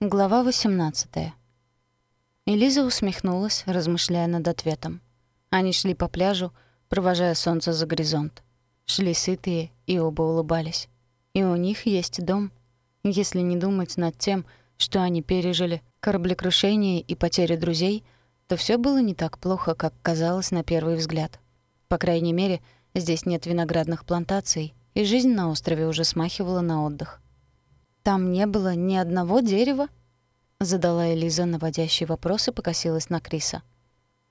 Глава 18. Элиза усмехнулась, размышляя над ответом. Они шли по пляжу, провожая солнце за горизонт. Шли сытые, и оба улыбались. И у них есть дом. Если не думать над тем, что они пережили, кораблекрушение и потери друзей, то все было не так плохо, как казалось на первый взгляд. По крайней мере, здесь нет виноградных плантаций, и жизнь на острове уже смахивала на отдых. «Там не было ни одного дерева?» — задала Элиза наводящий вопрос и покосилась на Криса.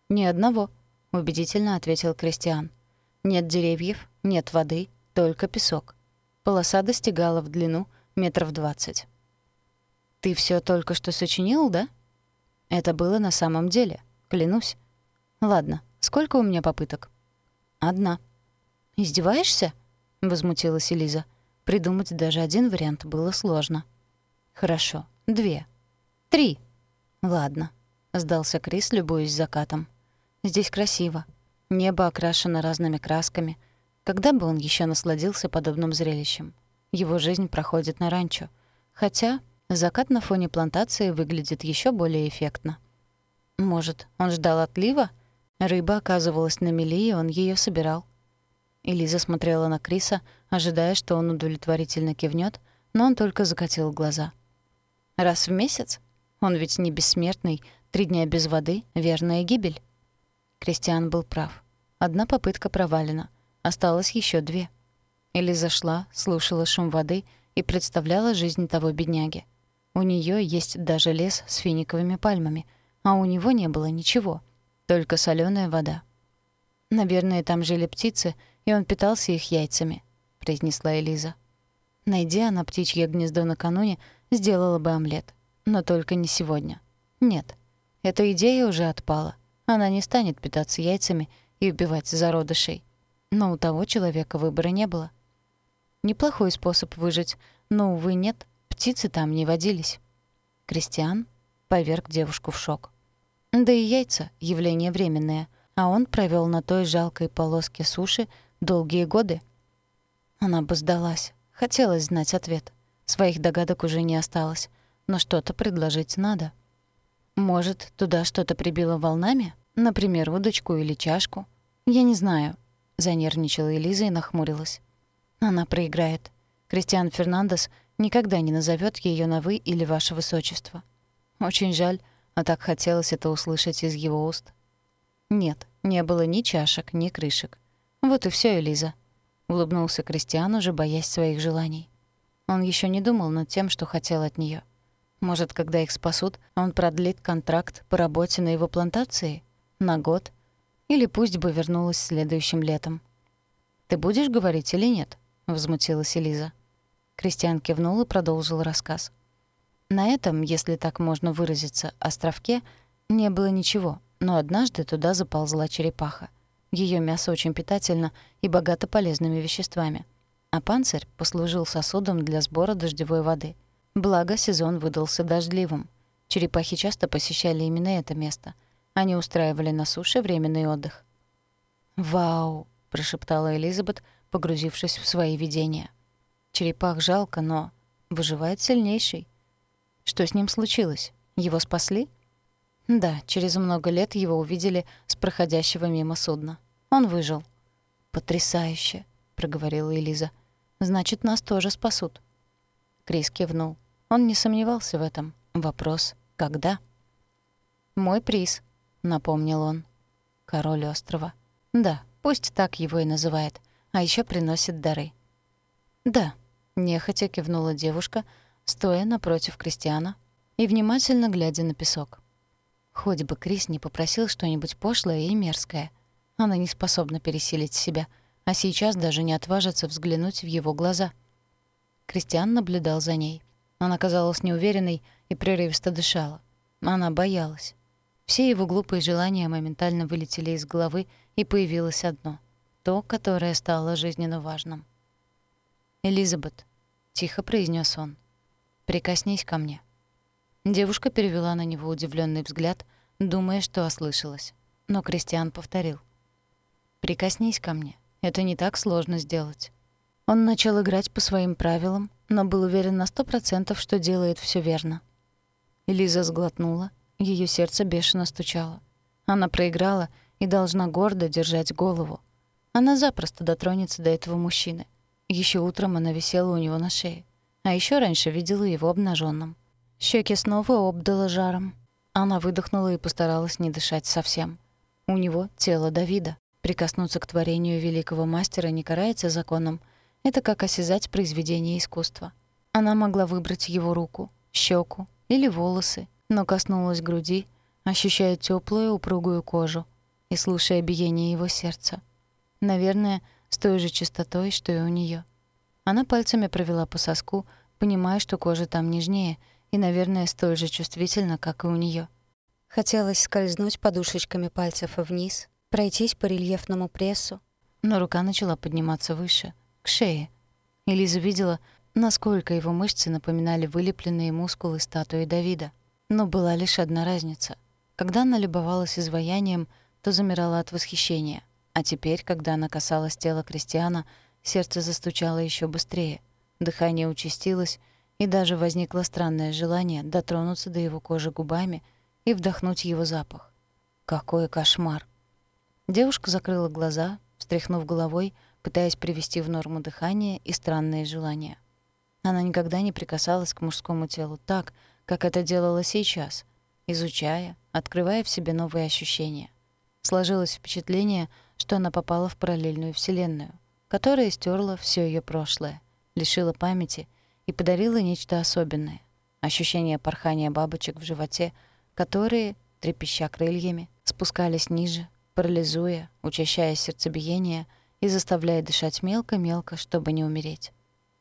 «Ни одного», — убедительно ответил Кристиан. «Нет деревьев, нет воды, только песок. Полоса достигала в длину метров двадцать». «Ты все только что сочинил, да?» «Это было на самом деле, клянусь». «Ладно, сколько у меня попыток?» «Одна». «Издеваешься?» — возмутилась Элиза. Придумать даже один вариант было сложно. «Хорошо. Две. Три. Ладно», — сдался Крис, любуясь закатом. «Здесь красиво. Небо окрашено разными красками. Когда бы он еще насладился подобным зрелищем? Его жизнь проходит на ранчо. Хотя закат на фоне плантации выглядит еще более эффектно. Может, он ждал отлива? Рыба оказывалась на мели, и он ее собирал. Элиза смотрела на Криса, ожидая, что он удовлетворительно кивнет, но он только закатил глаза. «Раз в месяц? Он ведь не бессмертный. Три дня без воды — верная гибель». Кристиан был прав. Одна попытка провалена. Осталось еще две. Элиза шла, слушала шум воды и представляла жизнь того бедняги. У нее есть даже лес с финиковыми пальмами, а у него не было ничего, только соленая вода. Наверное, там жили птицы, и он питался их яйцами», — произнесла Элиза. Найди она птичье гнездо накануне, сделала бы омлет. Но только не сегодня. Нет, эта идея уже отпала. Она не станет питаться яйцами и убивать зародышей. Но у того человека выбора не было. Неплохой способ выжить, но, увы, нет, птицы там не водились. Кристиан поверг девушку в шок. Да и яйца — явление временное, а он провел на той жалкой полоске суши Долгие годы? Она бы сдалась. Хотелось знать ответ. Своих догадок уже не осталось. Но что-то предложить надо. Может, туда что-то прибило волнами? Например, удочку или чашку? Я не знаю. Занервничала Элиза и нахмурилась. Она проиграет. Кристиан Фернандес никогда не назовет ее на «вы» или «ваше высочество». Очень жаль, а так хотелось это услышать из его уст. Нет, не было ни чашек, ни крышек. «Вот и все, Элиза», — улыбнулся Кристиан, уже боясь своих желаний. Он еще не думал над тем, что хотел от нее. Может, когда их спасут, он продлит контракт по работе на его плантации? На год? Или пусть бы вернулась следующим летом? «Ты будешь говорить или нет?» — возмутилась Элиза. Кристиан кивнул и продолжил рассказ. На этом, если так можно выразиться, островке не было ничего, но однажды туда заползла черепаха. Ее мясо очень питательно и богато полезными веществами. А панцирь послужил сосудом для сбора дождевой воды. Благо, сезон выдался дождливым. Черепахи часто посещали именно это место. Они устраивали на суше временный отдых. «Вау!» — прошептала Элизабет, погрузившись в свои видения. «Черепах жалко, но выживает сильнейший. Что с ним случилось? Его спасли?» Да, через много лет его увидели с проходящего мимо судна. Он выжил. «Потрясающе», — проговорила Элиза. «Значит, нас тоже спасут». Крис кивнул. Он не сомневался в этом. Вопрос — когда? «Мой приз», — напомнил он. «Король острова». «Да, пусть так его и называет. А еще приносит дары». «Да», — нехотя кивнула девушка, стоя напротив Кристиана и внимательно глядя на песок. Хоть бы Крис не попросил что-нибудь пошлое и мерзкое. Она не способна пересилить себя, а сейчас даже не отважится взглянуть в его глаза. Кристиан наблюдал за ней. Она казалась неуверенной и прерывисто дышала. Она боялась. Все его глупые желания моментально вылетели из головы, и появилось одно — то, которое стало жизненно важным. «Элизабет», — тихо произнес он, — «прикоснись ко мне». Девушка перевела на него удивленный взгляд, думая, что ослышалась. Но Кристиан повторил. «Прикоснись ко мне. Это не так сложно сделать». Он начал играть по своим правилам, но был уверен на сто процентов, что делает все верно. Элиза сглотнула, ее сердце бешено стучало. Она проиграла и должна гордо держать голову. Она запросто дотронется до этого мужчины. Еще утром она висела у него на шее. А еще раньше видела его обнаженным. Щеки снова обдала жаром. Она выдохнула и постаралась не дышать совсем. У него тело Давида. Прикоснуться к творению великого мастера не карается законом. Это как осязать произведение искусства. Она могла выбрать его руку, щеку или волосы, но коснулась груди, ощущая теплую упругую кожу и слушая биение его сердца. Наверное, с той же частотой, что и у нее. Она пальцами провела по соску, понимая, что кожа там нежнее и, наверное, столь же чувствительна, как и у нее. Хотелось скользнуть подушечками пальцев вниз, пройтись по рельефному прессу, но рука начала подниматься выше, к шее. Элиза видела, насколько его мышцы напоминали вылепленные мускулы статуи Давида. Но была лишь одна разница. Когда она любовалась изваянием, то замирала от восхищения. А теперь, когда она касалась тела Кристиана, сердце застучало еще быстрее, дыхание участилось, и даже возникло странное желание дотронуться до его кожи губами и вдохнуть его запах. Какой кошмар! Девушка закрыла глаза, встряхнув головой, пытаясь привести в норму дыхание и странные желания. Она никогда не прикасалась к мужскому телу так, как это делала сейчас, изучая, открывая в себе новые ощущения. Сложилось впечатление, что она попала в параллельную вселенную, которая стерла все ее прошлое, лишила памяти и подарила нечто особенное — ощущение порхания бабочек в животе, которые, трепеща крыльями, спускались ниже, парализуя, учащая сердцебиение и заставляя дышать мелко-мелко, чтобы не умереть.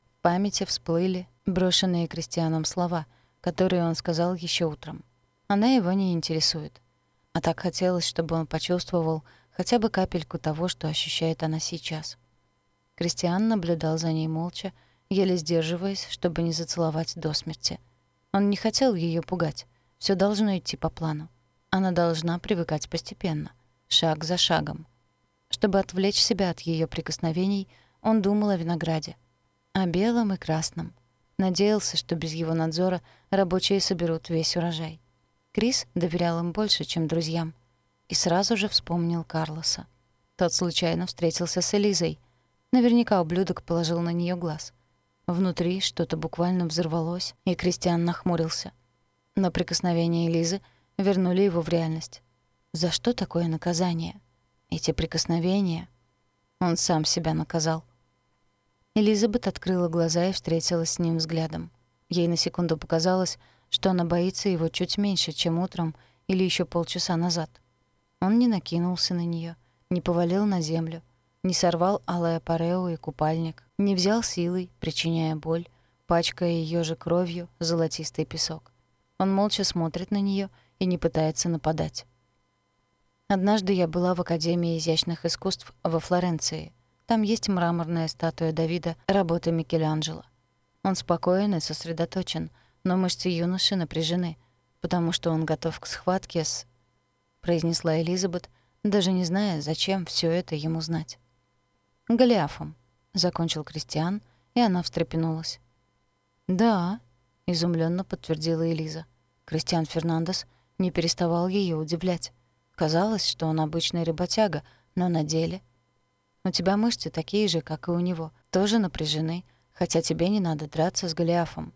В памяти всплыли брошенные крестьянам слова, которые он сказал еще утром. Она его не интересует. А так хотелось, чтобы он почувствовал, хотя бы капельку того, что ощущает она сейчас. Кристиан наблюдал за ней молча, еле сдерживаясь, чтобы не зацеловать до смерти. Он не хотел ее пугать. Все должно идти по плану. Она должна привыкать постепенно, шаг за шагом. Чтобы отвлечь себя от ее прикосновений, он думал о винограде, о белом и красном. Надеялся, что без его надзора рабочие соберут весь урожай. Крис доверял им больше, чем друзьям — и сразу же вспомнил Карлоса. Тот случайно встретился с Элизой. Наверняка ублюдок положил на нее глаз. Внутри что-то буквально взорвалось, и Кристиан нахмурился. Но прикосновения Элизы вернули его в реальность. За что такое наказание? Эти прикосновения... Он сам себя наказал. Элизабет открыла глаза и встретилась с ним взглядом. Ей на секунду показалось, что она боится его чуть меньше, чем утром или еще полчаса назад — он не накинулся на нее, не повалил на землю, не сорвал алое парео и купальник, не взял силой, причиняя боль, пачкая ее же кровью золотистый песок. Он молча смотрит на нее и не пытается нападать. Однажды я была в Академии изящных искусств во Флоренции. Там есть мраморная статуя Давида работы Микеланджело. Он спокоен и сосредоточен, но мышцы юноши напряжены, потому что он готов к схватке с произнесла Элизабет, даже не зная, зачем все это ему знать. «Голиафом», — закончил Кристиан, и она встрепенулась. «Да», — изумленно подтвердила Элиза. Кристиан Фернандес не переставал ее удивлять. Казалось, что он обычный работяга, но на деле... У тебя мышцы такие же, как и у него, тоже напряжены, хотя тебе не надо драться с Голиафом.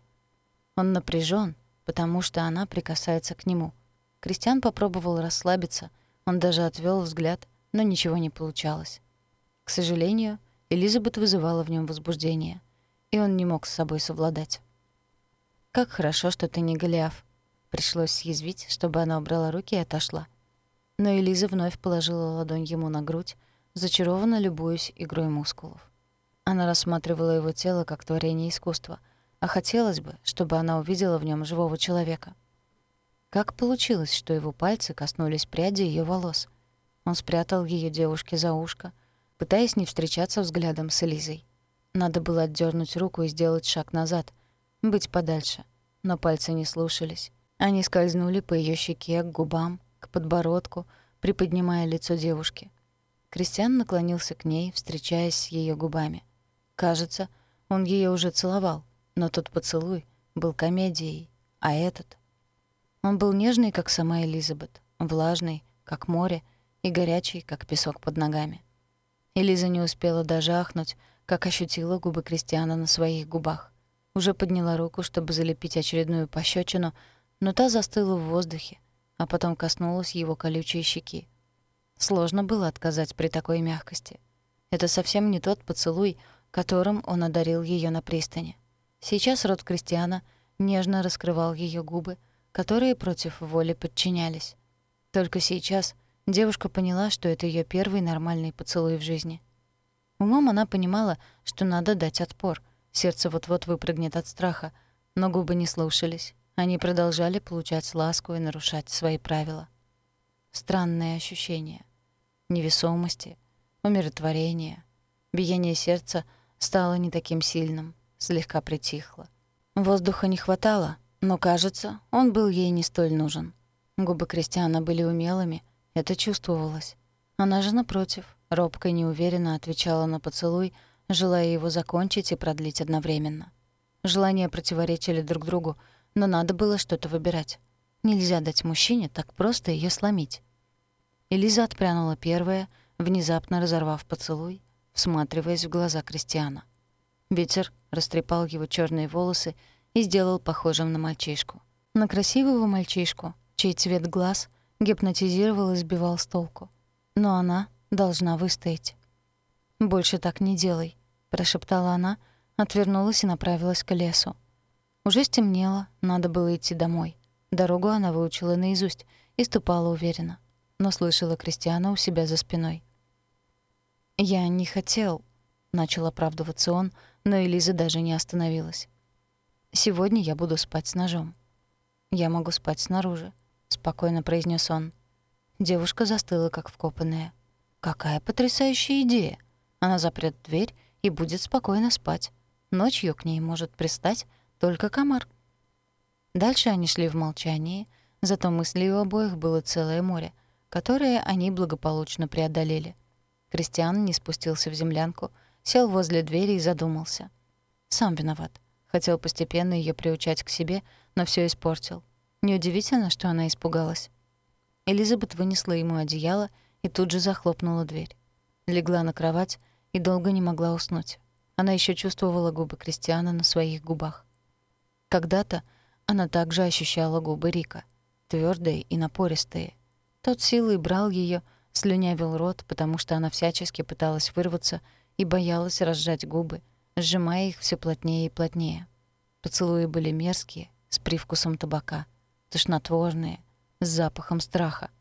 Он напряжен, потому что она прикасается к нему — Кристиан попробовал расслабиться, он даже отвел взгляд, но ничего не получалось. К сожалению, Элизабет вызывала в нем возбуждение, и он не мог с собой совладать. «Как хорошо, что ты не Голиаф», Пришлось съязвить, чтобы она убрала руки и отошла. Но Элиза вновь положила ладонь ему на грудь, зачарованно любуясь игрой мускулов. Она рассматривала его тело как творение искусства, а хотелось бы, чтобы она увидела в нем живого человека. Как получилось, что его пальцы коснулись пряди ее волос? Он спрятал ее девушке за ушко, пытаясь не встречаться взглядом с Элизой. Надо было отдернуть руку и сделать шаг назад, быть подальше. Но пальцы не слушались. Они скользнули по ее щеке, к губам, к подбородку, приподнимая лицо девушки. Кристиан наклонился к ней, встречаясь с ее губами. Кажется, он ее уже целовал, но тот поцелуй был комедией, а этот Он был нежный, как сама Элизабет, влажный, как море, и горячий, как песок под ногами. Элиза не успела даже ахнуть, как ощутила губы Кристиана на своих губах. Уже подняла руку, чтобы залепить очередную пощечину, но та застыла в воздухе, а потом коснулась его колючей щеки. Сложно было отказать при такой мягкости. Это совсем не тот поцелуй, которым он одарил ее на пристани. Сейчас рот Кристиана нежно раскрывал ее губы, которые против воли подчинялись. Только сейчас девушка поняла, что это ее первый нормальный поцелуй в жизни. Умом она понимала, что надо дать отпор. Сердце вот-вот выпрыгнет от страха, но губы не слушались. Они продолжали получать ласку и нарушать свои правила. Странное ощущение невесомости, умиротворения. Биение сердца стало не таким сильным, слегка притихло. Воздуха не хватало, но, кажется, он был ей не столь нужен. Губы Кристиана были умелыми, это чувствовалось. Она же, напротив, робко и неуверенно отвечала на поцелуй, желая его закончить и продлить одновременно. Желания противоречили друг другу, но надо было что-то выбирать. Нельзя дать мужчине так просто ее сломить. Элиза отпрянула первая, внезапно разорвав поцелуй, всматриваясь в глаза Кристиана. Ветер растрепал его черные волосы и сделал похожим на мальчишку. На красивого мальчишку, чей цвет глаз гипнотизировал и сбивал с толку. Но она должна выстоять. «Больше так не делай», — прошептала она, отвернулась и направилась к лесу. Уже стемнело, надо было идти домой. Дорогу она выучила наизусть и ступала уверенно но слышала Кристиана у себя за спиной. «Я не хотел», — начал оправдываться он, но Элиза даже не остановилась. «Сегодня я буду спать с ножом». «Я могу спать снаружи», — спокойно произнес он. Девушка застыла, как вкопанная. «Какая потрясающая идея! Она запрет дверь и будет спокойно спать. Ночью к ней может пристать только комар». Дальше они шли в молчании, зато мыслей у обоих было целое море, которые они благополучно преодолели. Кристиан не спустился в землянку, сел возле двери и задумался. Сам виноват. Хотел постепенно ее приучать к себе, но все испортил. Неудивительно, что она испугалась. Элизабет вынесла ему одеяло и тут же захлопнула дверь. Легла на кровать и долго не могла уснуть. Она еще чувствовала губы Кристиана на своих губах. Когда-то она также ощущала губы Рика, твердые и напористые, тот силой брал ее, слюнявил рот, потому что она всячески пыталась вырваться и боялась разжать губы, сжимая их все плотнее и плотнее. Поцелуи были мерзкие, с привкусом табака, тошнотворные, с запахом страха.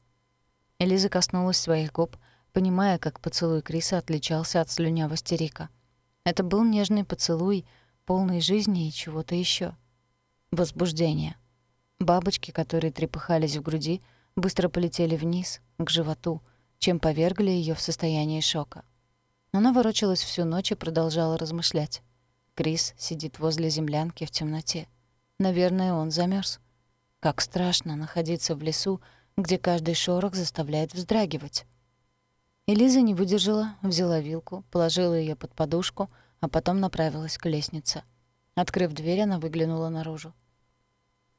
Элиза коснулась своих губ, понимая, как поцелуй Криса отличался от слюнявости Рика. Это был нежный поцелуй, полный жизни и чего-то еще. Возбуждение. Бабочки, которые трепыхались в груди, — быстро полетели вниз, к животу, чем повергли ее в состояние шока. Она ворочалась всю ночь и продолжала размышлять. Крис сидит возле землянки в темноте. Наверное, он замерз. Как страшно находиться в лесу, где каждый шорох заставляет вздрагивать. Элиза не выдержала, взяла вилку, положила ее под подушку, а потом направилась к лестнице. Открыв дверь, она выглянула наружу.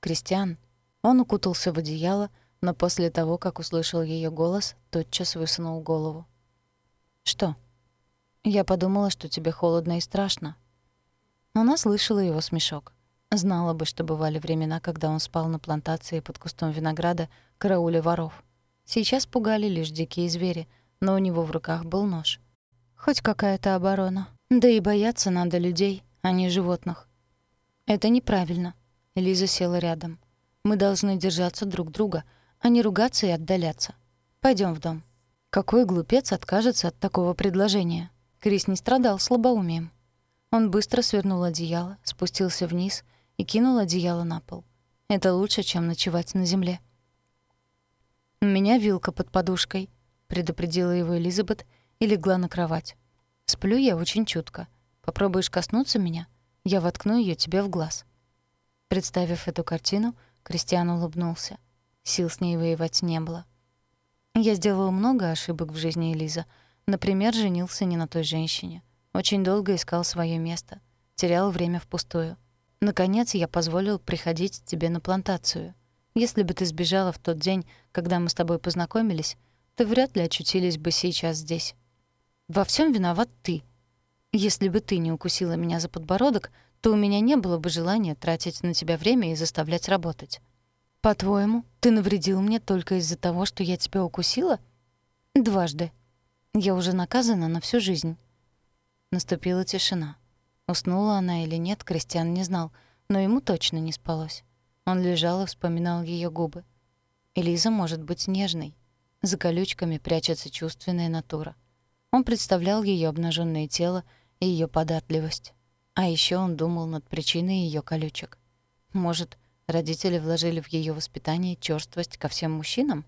«Кристиан». Он укутался в одеяло, но после того, как услышал ее голос, тотчас высунул голову. «Что?» «Я подумала, что тебе холодно и страшно». Она слышала его смешок. Знала бы, что бывали времена, когда он спал на плантации под кустом винограда, карауля воров. Сейчас пугали лишь дикие звери, но у него в руках был нож. Хоть какая-то оборона. Да и бояться надо людей, а не животных. «Это неправильно». Лиза села рядом. «Мы должны держаться друг друга», а не ругаться и отдаляться. Пойдем в дом». Какой глупец откажется от такого предложения? Крис не страдал слабоумием. Он быстро свернул одеяло, спустился вниз и кинул одеяло на пол. Это лучше, чем ночевать на земле. «У меня вилка под подушкой», — предупредила его Элизабет и легла на кровать. «Сплю я очень чутко. Попробуешь коснуться меня, я воткну ее тебе в глаз». Представив эту картину, Кристиан улыбнулся. Сил с ней воевать не было. Я сделала много ошибок в жизни Элиза. Например, женился не на той женщине. Очень долго искал свое место. Терял время впустую. Наконец, я позволил приходить тебе на плантацию. Если бы ты сбежала в тот день, когда мы с тобой познакомились, то вряд ли очутились бы сейчас здесь. Во всем виноват ты. Если бы ты не укусила меня за подбородок, то у меня не было бы желания тратить на тебя время и заставлять работать. По-твоему, ты навредил мне только из-за того, что я тебя укусила? Дважды. Я уже наказана на всю жизнь. Наступила тишина. Уснула она или нет, Кристиан не знал, но ему точно не спалось. Он лежал и вспоминал ее губы. Элиза может быть нежной. За колючками прячется чувственная натура. Он представлял ее обнаженное тело и ее податливость. А еще он думал над причиной ее колючек. Может, родители вложили в ее воспитание черствость ко всем мужчинам?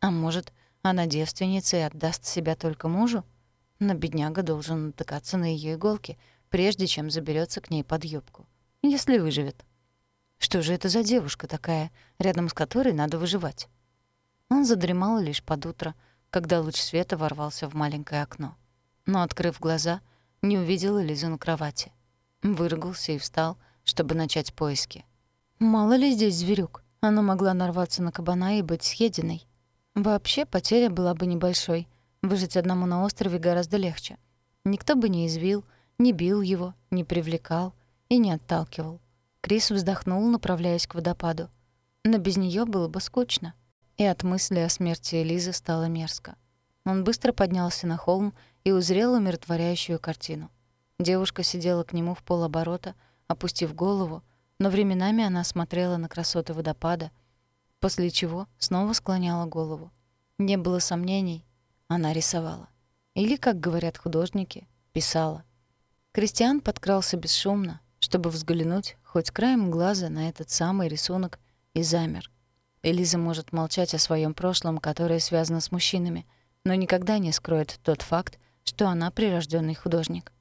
А может, она девственница и отдаст себя только мужу? Но бедняга должен натыкаться на ее иголки, прежде чем заберется к ней под юбку. Если выживет. Что же это за девушка такая, рядом с которой надо выживать? Он задремал лишь под утро, когда луч света ворвался в маленькое окно. Но, открыв глаза, не увидел Элизу на кровати. Выругался и встал, чтобы начать поиски. Мало ли здесь зверюк. Она могла нарваться на кабана и быть съеденной. Вообще, потеря была бы небольшой. Выжить одному на острове гораздо легче. Никто бы не извил, не бил его, не привлекал и не отталкивал. Крис вздохнул, направляясь к водопаду. Но без нее было бы скучно. И от мысли о смерти Элизы стало мерзко. Он быстро поднялся на холм и узрел умиротворяющую картину. Девушка сидела к нему в полоборота, опустив голову, но временами она смотрела на красоты водопада, после чего снова склоняла голову. Не было сомнений, она рисовала. Или, как говорят художники, писала. Кристиан подкрался бесшумно, чтобы взглянуть хоть краем глаза на этот самый рисунок, и замер. Элиза может молчать о своем прошлом, которое связано с мужчинами, но никогда не скроет тот факт, что она прирожденный художник.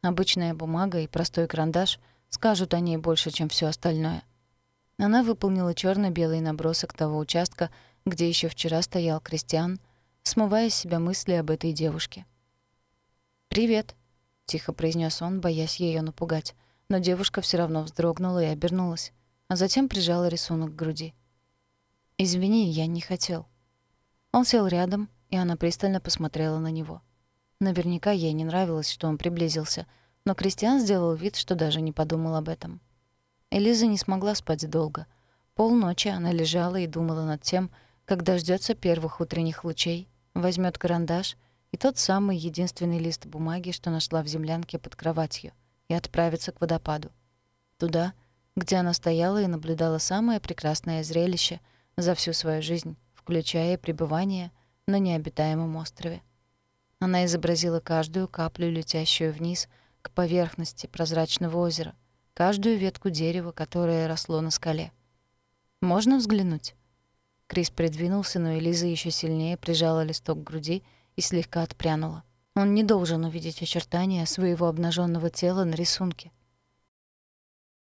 Обычная бумага и простой карандаш скажут о ней больше, чем все остальное. Она выполнила черно белый набросок того участка, где еще вчера стоял Кристиан, смывая с себя мысли об этой девушке. «Привет», — тихо произнес он, боясь ее напугать, но девушка все равно вздрогнула и обернулась, а затем прижала рисунок к груди. «Извини, я не хотел». Он сел рядом, и она пристально посмотрела на него. Наверняка ей не нравилось, что он приблизился, но Кристиан сделал вид, что даже не подумал об этом. Элиза не смогла спать долго. Полночи она лежала и думала над тем, как дождется первых утренних лучей, возьмет карандаш и тот самый единственный лист бумаги, что нашла в землянке под кроватью, и отправится к водопаду. Туда, где она стояла и наблюдала самое прекрасное зрелище за всю свою жизнь, включая пребывание на необитаемом острове. Она изобразила каждую каплю, летящую вниз к поверхности прозрачного озера, каждую ветку дерева, которое росло на скале. «Можно взглянуть?» Крис придвинулся, но Элиза еще сильнее прижала листок к груди и слегка отпрянула. Он не должен увидеть очертания своего обнаженного тела на рисунке.